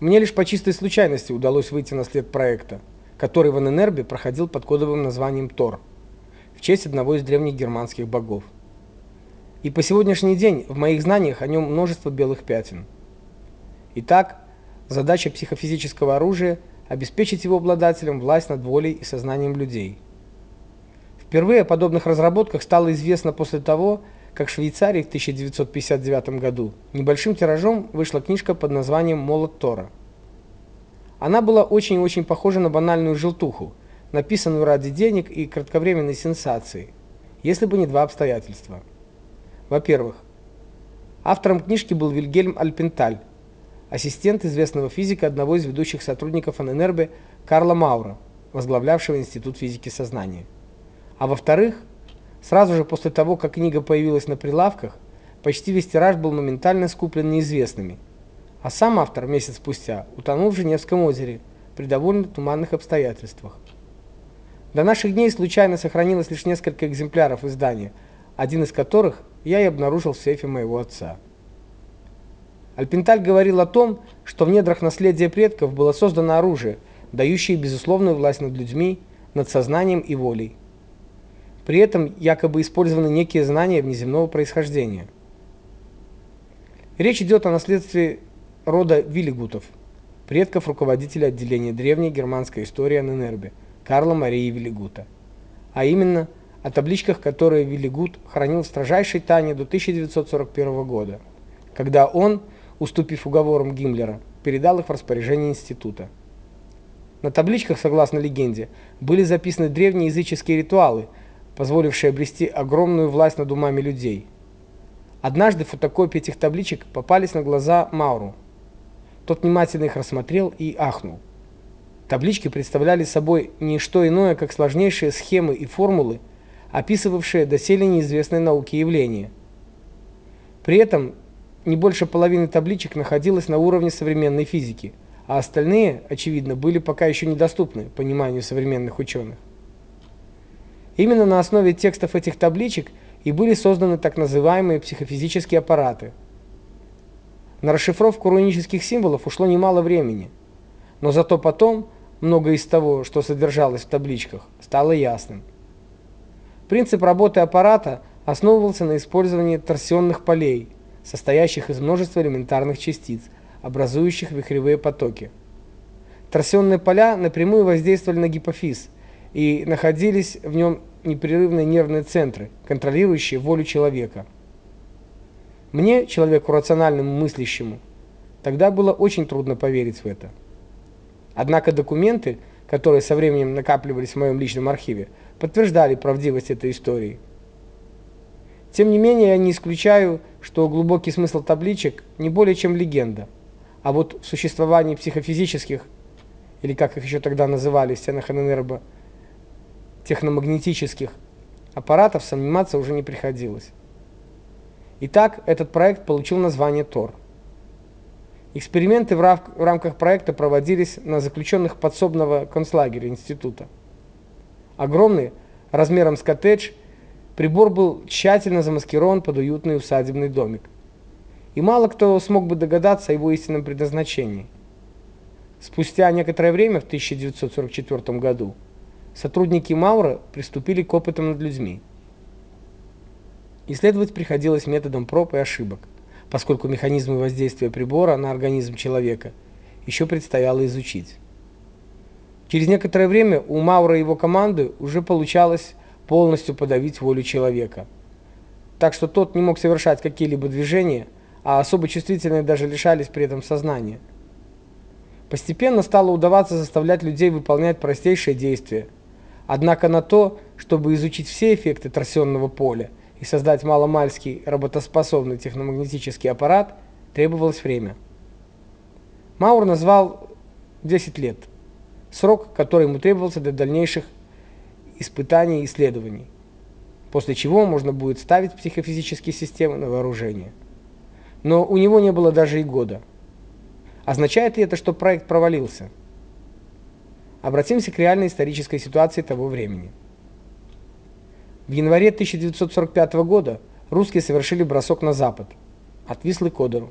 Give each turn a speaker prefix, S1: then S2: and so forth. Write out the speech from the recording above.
S1: Мне лишь по чистой случайности удалось выйти на след проекта, который в Аненербе проходил под кодовым названием Тор в честь одного из древних германских богов. И по сегодняшний день в моих знаниях о нем множество белых пятен. Итак, задача психофизического оружия обеспечить его обладателям власть над волей и сознанием людей. Впервые о подобных разработках стало известно после того, как в Швейцарии в 1959 году небольшим тиражом вышла книжка под названием Молот Тора. Она была очень-очень похожа на банальную желтуху, написанную ради денег и кратковременной сенсации, если бы не два обстоятельства. Во-первых, автором книжки был Вильгельм Альпенталь, ассистент известного физика одного из ведущих сотрудников ННРБ Карла Маура, возглавлявшего Институт физики сознания. А во-вторых, Сразу же после того, как книга появилась на прилавках, почти весь тираж был моментально скуплен неизвестными. А сам автор месяц спустя утонул в Женевском озере при довольно туманных обстоятельствах. До наших дней случайно сохранилось лишь несколько экземпляров издания, один из которых я и обнаружил в сейфе моего отца. Альпенталь говорил о том, что в недрах наследия предков было создано оружие, дающее безусловную власть над людьми, над сознанием и волей. При этом якобы использованы некие знания внеземного происхождения. Речь идет о наследстве рода Виллигутов, предков руководителя отделения древней германской истории Анненербе Карла Марии Виллигута. А именно о табличках, которые Виллигут хранил в строжайшей тайне до 1941 года, когда он, уступив уговорам Гиммлера, передал их в распоряжение института. На табличках, согласно легенде, были записаны древние языческие ритуалы – позволившие обрести огромную власть над умами людей. Однажды фотокопии этих табличек попались на глаза Мауру. Тот внимательно их рассмотрел и ахнул. Таблички представляли собой не что иное, как сложнейшие схемы и формулы, описывавшие доселе неизвестные науке явления. При этом не больше половины табличек находилось на уровне современной физики, а остальные, очевидно, были пока еще недоступны пониманию современных ученых. Именно на основе текстов этих табличек и были созданы так называемые психофизические аппараты. На расшифровку рунических символов ушло немало времени, но зато потом многое из того, что содержалось в табличках, стало ясным. Принцип работы аппарата основывался на использовании торсионных полей, состоящих из множества элементарных частиц, образующих вихревые потоки. Торсионные поля напрямую воздействовали на гипофиз, и находились в нем непрерывные нервные центры, контролирующие волю человека. Мне, человеку рациональному, мыслящему, тогда было очень трудно поверить в это. Однако документы, которые со временем накапливались в моем личном архиве, подтверждали правдивость этой истории. Тем не менее, я не исключаю, что глубокий смысл табличек не более чем легенда. А вот в существовании психофизических, или как их еще тогда называли стенах ННРБ, техномагнетических аппаратов сомневаться уже не приходилось. Итак, этот проект получил название ТОР. Эксперименты в, рав в рамках проекта проводились на заключенных подсобного концлагеря института. Огромный, размером с коттедж, прибор был тщательно замаскирован под уютный усадебный домик. И мало кто смог бы догадаться о его истинном предназначении. Спустя некоторое время, в 1944 году, сотрудники Маура приступили к опытам над людьми. Исследовать приходилось методом проб и ошибок, поскольку механизмы воздействия прибора на организм человека еще предстояло изучить. Через некоторое время у Маура и его команды уже получалось полностью подавить волю человека. Так что тот не мог совершать какие-либо движения, а особо чувствительные даже лишались при этом сознания. Постепенно стало удаваться заставлять людей выполнять простейшие действия, Однако на то, чтобы изучить все эффекты торсионного поля и создать маломальский работоспособный техномагнетический аппарат, требовалось время. Маур назвал 10 лет, срок, который ему требовался для дальнейших испытаний и исследований, после чего можно будет ставить психофизические системы на вооружение. Но у него не было даже и года. Означает ли это, что проект провалился? Обратимся к реальной исторической ситуации того времени. В январе 1945 года русские совершили бросок на запад, от Вислы к Одеру.